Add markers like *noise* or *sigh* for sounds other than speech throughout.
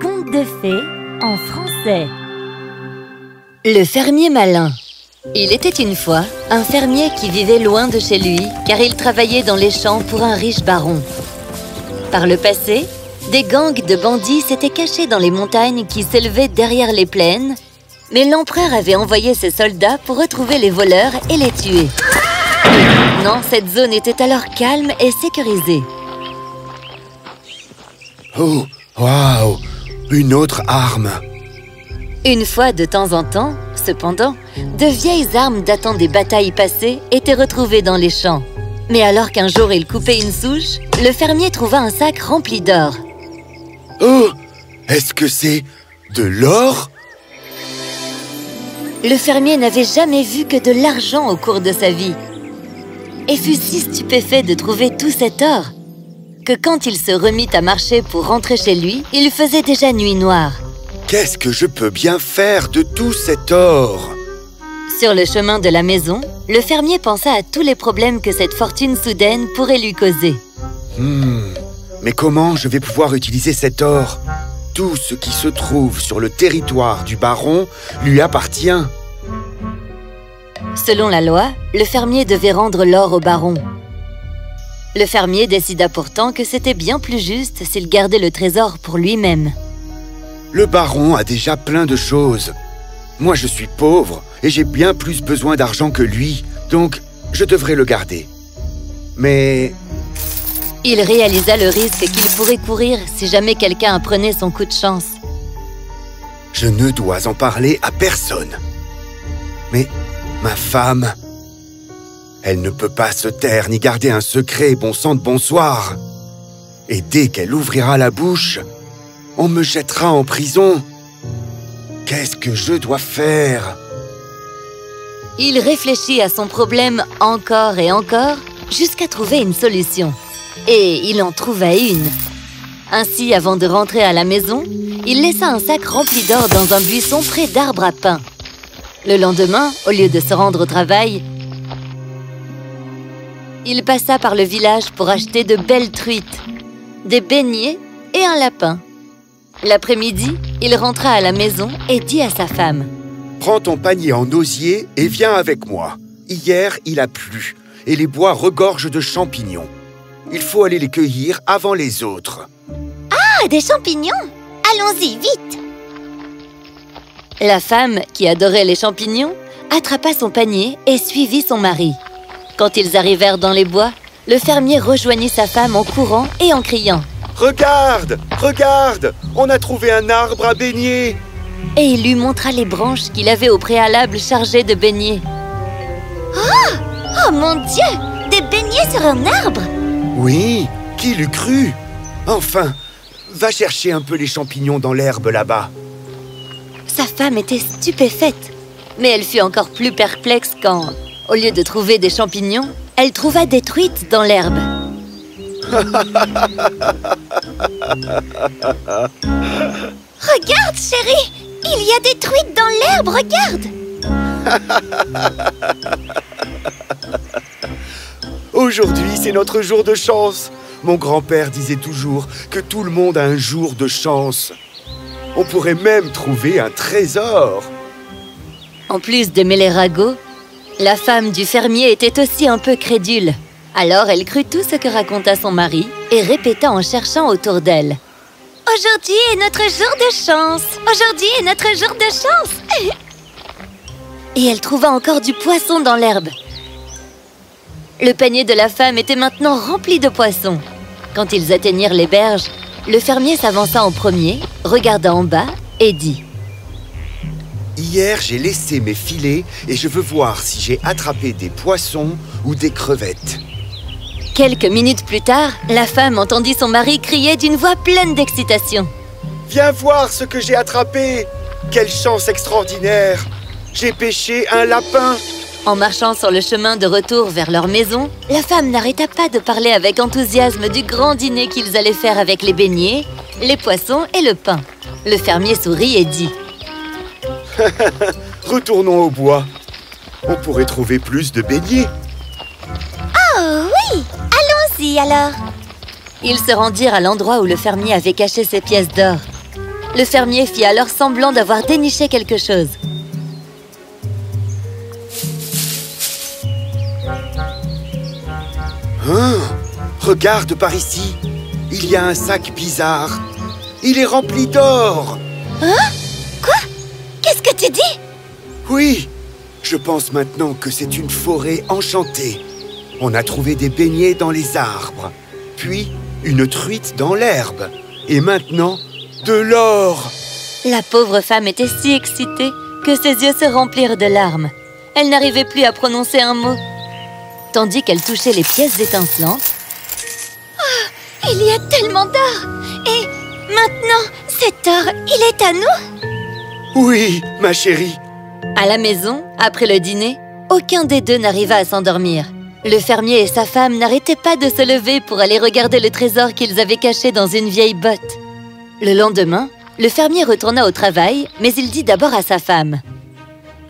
Conte de fées en français Le fermier malin Il était une fois un fermier qui vivait loin de chez lui car il travaillait dans les champs pour un riche baron. Par le passé, des gangs de bandits s'étaient cachés dans les montagnes qui s'élevaient derrière les plaines mais l'empereur avait envoyé ses soldats pour retrouver les voleurs et les tuer. Non, cette zone était alors calme et sécurisée. Oh, waouh Une autre arme Une fois de temps en temps, cependant, de vieilles armes datant des batailles passées étaient retrouvées dans les champs. Mais alors qu'un jour il coupait une souche, le fermier trouva un sac rempli d'or. Oh Est-ce que c'est de l'or? Le fermier n'avait jamais vu que de l'argent au cours de sa vie. Et fut si stupéfait de trouver tout cet or que quand il se remit à marcher pour rentrer chez lui, il faisait déjà nuit noire. Qu'est-ce que je peux bien faire de tout cet or? Sur le chemin de la maison, le fermier pensa à tous les problèmes que cette fortune soudaine pourrait lui causer. Hmm, mais comment je vais pouvoir utiliser cet or? Tout ce qui se trouve sur le territoire du baron lui appartient. Selon la loi, le fermier devait rendre l'or au baron. Le fermier décida pourtant que c'était bien plus juste s'il gardait le trésor pour lui-même. Le baron a déjà plein de choses. Moi, je suis pauvre et j'ai bien plus besoin d'argent que lui, donc je devrais le garder. Mais Il réalisa le risque qu'il pourrait courir si jamais quelqu'un apprenait son coup de chance. je ne dois en parler à personne. Mais ma femme, elle ne peut pas se taire ni garder un secret, bon sang de bonsoir. Et dès qu'elle ouvrira la bouche, on me jettera en prison. Qu'est-ce que je dois faire? Il réfléchit à son problème encore et encore jusqu'à trouver une solution. Et il en trouva une. Ainsi, avant de rentrer à la maison, il laissa un sac rempli d'or dans un buisson près d'arbres à pain. Le lendemain, au lieu de se rendre au travail, il passa par le village pour acheter de belles truites, des beignets et un lapin. L'après-midi, il rentra à la maison et dit à sa femme Prends ton panier en osier et viens avec moi. Hier, il a plu et les bois regorgent de champignons. Il faut aller les cueillir avant les autres. Ah, des champignons Allons-y, vite La femme, qui adorait les champignons, attrapa son panier et suivit son mari. Quand ils arrivèrent dans les bois, le fermier rejoignit sa femme en courant et en criant. Regarde Regarde On a trouvé un arbre à baigner Et il lui montra les branches qu'il avait au préalable chargées de beignets. Oh mon Dieu Des beignets sur un arbre Oui, qui l'eût cru? Enfin, va chercher un peu les champignons dans l'herbe là-bas. Sa femme était stupéfaite, mais elle fut encore plus perplexe quand, au lieu de trouver des champignons, elle trouva des truites dans l'herbe. *laughs* Regarde, chérie Il y a des truites dans l'herbe, regarde *laughs* Aujourd'hui, c'est notre jour de chance. Mon grand-père disait toujours que tout le monde a un jour de chance. On pourrait même trouver un trésor. En plus d'aimer les ragots, la femme du fermier était aussi un peu crédule. Alors elle crut tout ce que raconta son mari et répéta en cherchant autour d'elle. Aujourd'hui est notre jour de chance Aujourd'hui est notre jour de chance *laughs* Et elle trouva encore du poisson dans l'herbe. Le panier de la femme était maintenant rempli de poissons. Quand ils atteignirent les berges, le fermier s'avança en premier, regarda en bas et dit Hier, j'ai laissé mes filets et je veux voir si j'ai attrapé des poissons ou des crevettes. Quelques minutes plus tard, la femme entendit son mari crier d'une voix pleine d'excitation. Viens voir ce que j'ai attrapé Quelle chance extraordinaire J'ai pêché un lapin En marchant sur le chemin de retour vers leur maison, la femme n'arrêta pas de parler avec enthousiasme du grand dîner qu'ils allaient faire avec les beignets, les poissons et le pain. Le fermier sourit et dit *laughs* Retournons au bois. On pourrait trouver plus de beignets. Oh oui Allons-y alors Ils se rendirent à l'endroit où le fermier avait caché ses pièces d'or. Le fermier fit alors semblant d'avoir déniché quelque chose. Hein? Regarde par ici. Il y a un sac bizarre. Il est rempli d'or. Hein? Oui, je pense maintenant que c'est une forêt enchantée. On a trouvé des beignets dans les arbres, puis une truite dans l'herbe, et maintenant, de l'or La pauvre femme était si excitée que ses yeux se remplirent de larmes. Elle n'arrivait plus à prononcer un mot. Tandis qu'elle touchait les pièces étincelantes, oh, Il y a tellement d'or Et maintenant, cet or, il est à nous? Oui, ma chérie À la maison, après le dîner, aucun des deux n'arriva à s'endormir. Le fermier et sa femme n'arrêtaient pas de se lever pour aller regarder le trésor qu'ils avaient caché dans une vieille botte. Le lendemain, le fermier retourna au travail, mais il dit d'abord à sa femme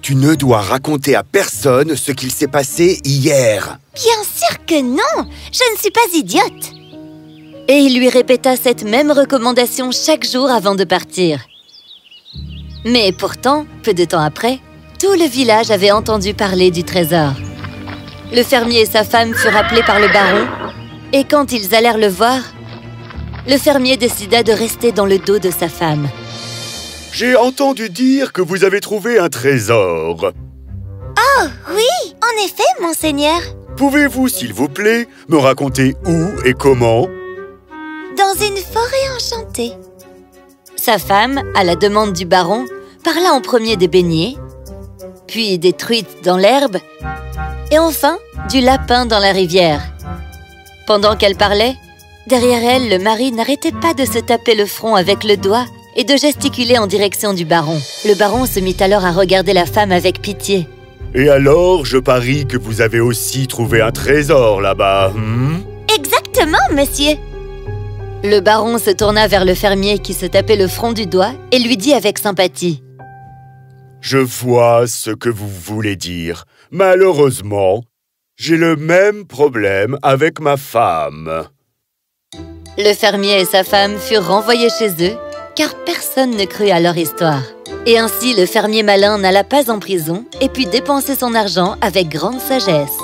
tu ne dois raconter à personne ce qu'il s'est passé hier. Bien sûr que non Je ne suis pas idiote Et il lui répéta cette même recommandation chaque jour avant de partir. Mais pourtant, peu de temps après, tout le village avait entendu parler du trésor. Le fermier et sa femme furent appelés par le baron, et quand ils allèrent le voir, le fermier décida de rester dans le dos de sa femme. J'ai entendu dire que vous avez trouvé un trésor. Oh, oui, en effet, monseigneur. Pouvez-vous, s'il vous plaît, me raconter où et comment? Dans une forêt enchantée. Sa femme, à la demande du baron, parla en premier des beignets, puis des truites dans l'herbe, et enfin du lapin dans la rivière. Pendant qu'elle parlait, derrière elle, le mari n'arrêtait pas de se taper le front avec le doigt et de gesticuler en direction du baron. Le baron se mit alors à regarder la femme avec pitié. Et alors, je parie que vous avez aussi trouvé un trésor là-bas, hmm? Exactement, monsieur Le baron se tourna vers le fermier qui se tapait le front du doigt et lui dit avec sympathie. Je vois ce que vous voulez dire. Malheureusement, j'ai le même problème avec ma femme. Le fermier et sa femme furent renvoyés chez eux car personne ne crut à leur histoire. Et ainsi le fermier malin n'alla pas en prison et put dépenser son argent avec grande sagesse.